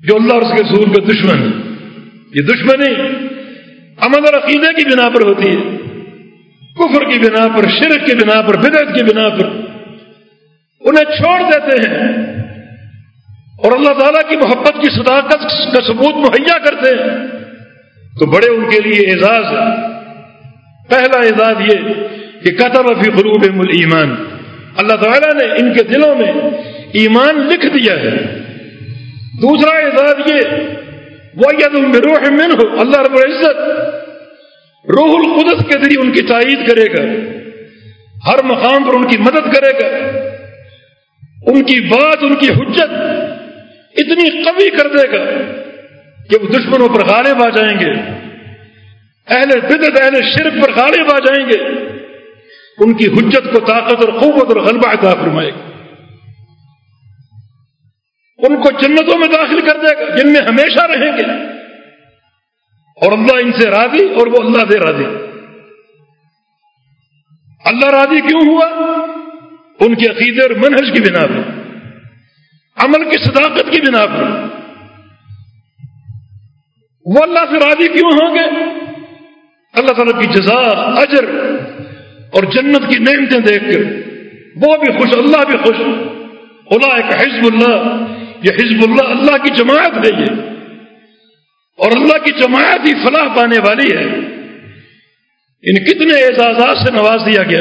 جو اللہ اور اس کے سور کے دشمن یہ دشمنی امن اور عقیدے کی بنا پر ہوتی ہے۔ کفر کی بنا پر، شرک کی بنا پر، بدعت کی بنا پر۔ انہیں چھوڑ دیتے ہیں۔ اور اللہ تعالیٰ کی محبت کی صداقت کا ثبوت مہیا کرتے ہیں۔ تو بڑے ان کے لیے اعزاز ہے پہلا اعزاز یہ کہ قطب فی قلوب ایمان اللہ تعالیٰ نے ان کے دلوں میں ایمان لکھ دیا ہے۔ دوسرا اعزاز یہ وہ ید روح من ہو اللہ رب العزت روح القدس کے ذریعے ان کی تائید کرے گا۔ ہر مقام پر ان کی مدد کرے گا۔ ان کی بات، ان کی حجت اتنی قوی کر دے گا کہ وہ دشمنوں پر غالب آ جائیں گے۔ اہل بدت اہل شرک پر غالب آ جائیں گے۔ ان کی حجت کو طاقت اور قوت اور غلبہ عطا فرمائے گا۔ ان کو جنتوں میں داخل کر دے گا، جن میں ہمیشہ رہیں گے۔ اور اللہ ان سے راضی اور وہ اللہ سے راضی۔ اللہ راضی کیوں ہوا؟ ان کے عقیدے اور منہج کی بنا پر۔ عمل کی صداقت کی بنا پر۔ وہ اللہ سے راضی کیوں ہوں گے؟ اللہ تعالیٰ کی جزا، اجر اور جنت کی نعمتیں دیکھ کر۔ وہ بھی خوش، اللہ بھی خوش۔ اللہ ایک حزب اللہ۔ یہ حزب اللہ اللہ کی جماعت ہے یہ۔ اور اللہ کی جماعت ہی فلاح پانے والی ہے۔ ان کتنے اعزازات سے نواز دیا گیا۔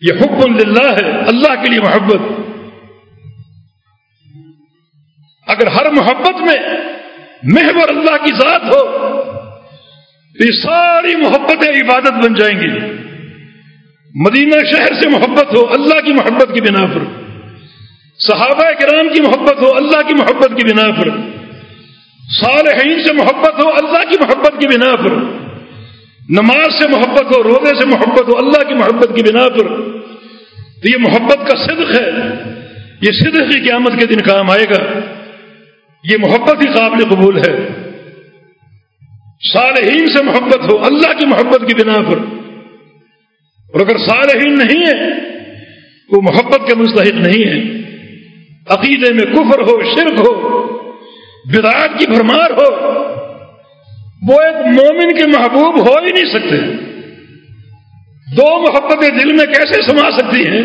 یہ حکم للہ ہے، اللہ کے لیے محبت۔ اگر ہر محبت میں محور اللہ کی ذات ہو، تو یہ ساری محبتیں عبادت بن جائیں گی۔ مدینہ شہر سے محبت ہو، اللہ کی محبت کی بنا پر۔ صحابہ کرام کی محبت ہو، اللہ کی محبت کی بنا پر۔ صالحین سے محبت ہو، اللہ کی محبت کی بنا پر۔ نماز سے محبت ہو، روزے سے محبت ہو، اللہ کی محبت کی بنا پر۔ تو یہ محبت کا صدق ہے۔ یہ صدق کی قیامت کے دن کام آئے گا۔ یہ محبت ہی قابل قبول ہے۔ صالحین سے محبت ہو، اللہ کی محبت کی بنا پر۔ اور اگر صالحین نہیں ہے وہ محبت کے مستحق نہیں ہے عقیدے میں کفر ہو، شرک ہو، بدعات کی بھرمار ہو، وہ ایک مومن کے محبوب ہو ہی نہیں سکتے۔ دو محبتیں دل میں کیسے سما سکتی ہیں؟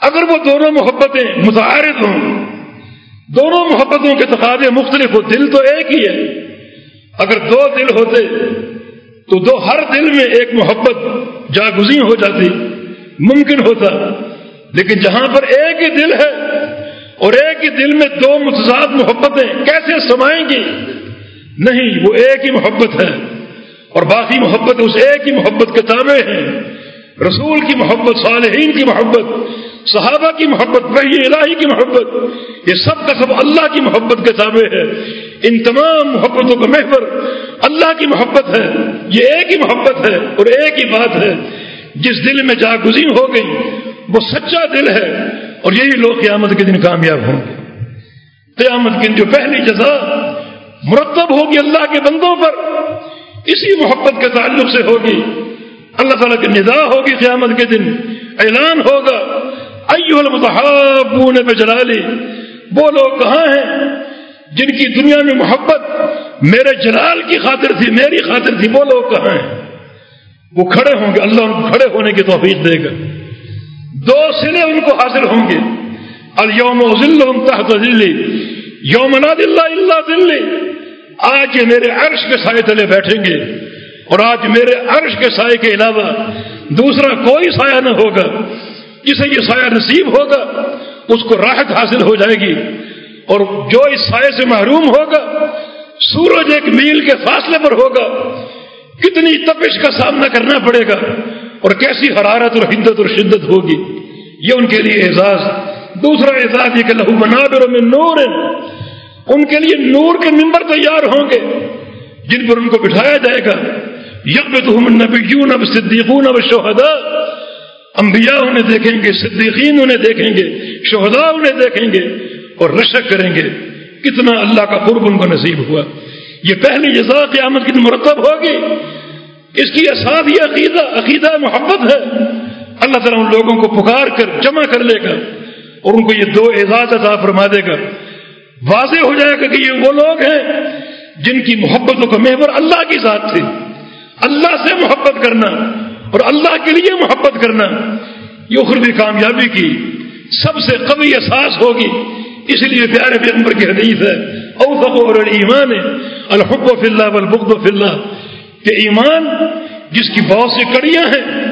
اگر وہ دونوں محبتیں متعارف ہوں، دونوں محبتوں کے تقاضے مختلف ہو دل تو ایک ہی ہے۔ اگر دو دل ہوتے، تو دو ہر دل میں ایک محبت جاگزی ہو جاتی، ممکن ہوتا۔ لیکن جہاں پر ایک ہی دل ہے اور ایک ہی دل میں دو متضاد محبتیں کیسے سمائیں گی؟ نہیں، وہ ایک ہی محبت ہے۔ اور باقی محبت اس ایک ہی محبت کے تابع ہیں۔ رسول کی محبت، صالحین کی محبت، صحابہ کی محبت وہی الہی کی محبت، یہ سب کا سب اللہ کی محبت کے تابع ہے ان تمام محبتوں کا محور اللہ کی محبت ہے۔ یہ ایک ہی محبت ہے اور ایک ہی بات ہے۔ جس دل میں جاگزین ہو گئی، وہ سچا دل ہے۔ اور یہی لوگ قیامت کے دن کامیاب ہوں گے۔ قیامت کے دن جو پہلی جزا مرتب ہوگی اللہ کے بندوں پر، اسی محبت کے تعلق سے ہوگی۔ اللہ تعالیٰ کی ندا ہوگی قیامت کے دن، اعلان ہوگا۔ ایو المتحابون بجلالی، وہ لوگ کہاں ہیں جن کی دنیا میں محبت میرے جلال کی خاطر تھی، میری خاطر تھی، وہ لوگ کہاں ہیں؟ وہ کھڑے ہوں گے، اللہ ان کو کھڑے ہونے کی توفیق دے گا۔ دو سلے ان کو حاصل ہوں گے۔ الوم ذل تحت ذلی یوم اللہ دلی آج یہ میرے عرش کے سائے تلے بیٹھیں گے اور آج میرے عرش کے سائے کے علاوہ دوسرا کوئی سایہ نہ ہوگا۔ جسے یہ سایہ نصیب ہوگا، اس کو راحت حاصل ہو جائے گی۔ اور جو اس سائے سے محروم ہوگا، سورج ایک میل کے فاصلے پر ہوگا۔ کتنی تپش کا سامنا کرنا پڑے گا۔ اور کیسی حرارت اور حدت اور شدت ہوگی؟ یہ ان کے لیے اعزاز. دوسرا اعزاز یہ کہ لہو منابر میں نور. ان کے لیے نور کے ممبر تیار ہوں گے، جن پر ان کو بٹھایا جائے گا. یقب تو نبیون اب صدیقون اب شہدا انبیاء انہیں دیکھیں گے، صدیقین انہیں دیکھیں گے شہدا انہیں دیکھیں گے اور رشک کریں گے. کتنا اللہ کا قرب ان کو نصیب ہوا. یہ پہلی جزا قیامت کی مرتب ہوگی. اس کی اساد یہ عقیدہ عقیدہ محبت ہے۔ اللہ تعالیٰ ان لوگوں کو پکار کر، جمع کر لے گا اور ان کو یہ دو اعزاز عطا فرما دے گا۔ واضح ہو جائے گا کہ یہ وہ لوگ ہیں جن کی محبتوں کا محور اللہ کی ذات تھی۔ اللہ سے محبت کرنا اور اللہ کے لیے محبت کرنا۔ یہ اخروی کامیابی کی سب سے قوی احساس ہوگی۔ اس لیے پیارے پیغمبر کی حدیث ہے، اوفق اور ایمان الحب و فلّہ البغد و فلّہ کہ ایمان جس کی بہت سی کڑیاں ہیں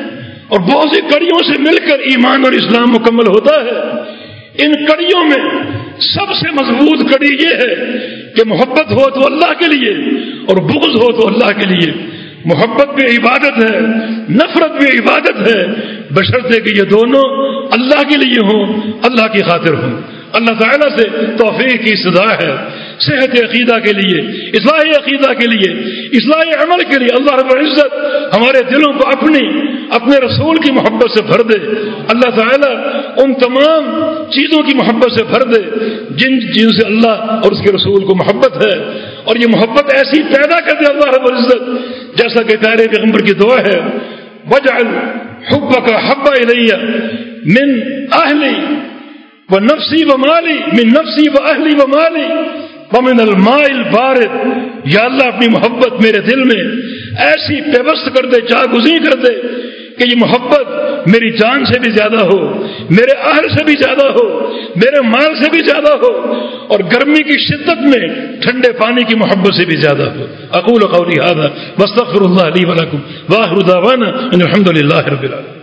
اور بہت سی کڑیوں سے مل کر ایمان اور اسلام مکمل ہوتا ہے، ان کڑیوں میں سب سے مضبوط کڑی یہ ہے کہ محبت ہو تو اللہ کے لیے اور بغض ہو تو اللہ کے لیے۔ محبت بھی عبادت ہے، نفرت بھی عبادت ہے۔ بشرطے کہ یہ دونوں اللہ کے لیے ہوں، اللہ کی خاطر ہوں۔ اللہ تعالیٰ سے توفیق کی سزا ہے۔ صحت عقیدہ کے لیے، اصلاح عقیدہ کے لیے، اصلاح عمل کے لیے اللہ رب العزت ہمارے دلوں کو اپنی، اپنے رسول کی محبت سے بھر دے۔ اللہ تعالیٰ ان تمام چیزوں کی محبت سے بھر دے جن جن سے اللہ اور اس کے رسول کو محبت ہے۔ اور یہ محبت ایسی پیدا کر دے اللہ رب العزت، جیسا کہ پیارے پیغمبر کی دعا ہے، وجعل حب کا من اہلی وہ نفسی و مالی، من نفسی و اہلی و مالی۔ ومن المائل بارد یا اللہ اپنی محبت میرے دل میں ایسی پیوست کر دے چاگزی کر دے کہ یہ محبت میری جان سے بھی زیادہ ہو، میرے اہل سے بھی زیادہ ہو، میرے مال سے بھی زیادہ ہو اور گرمی کی شدت میں ٹھنڈے پانی کی محبت سے بھی زیادہ ہو۔ اقول قولی هذا واستغفر الله لي ولكم واخر دعوانا ان الحمد لله رب العالمين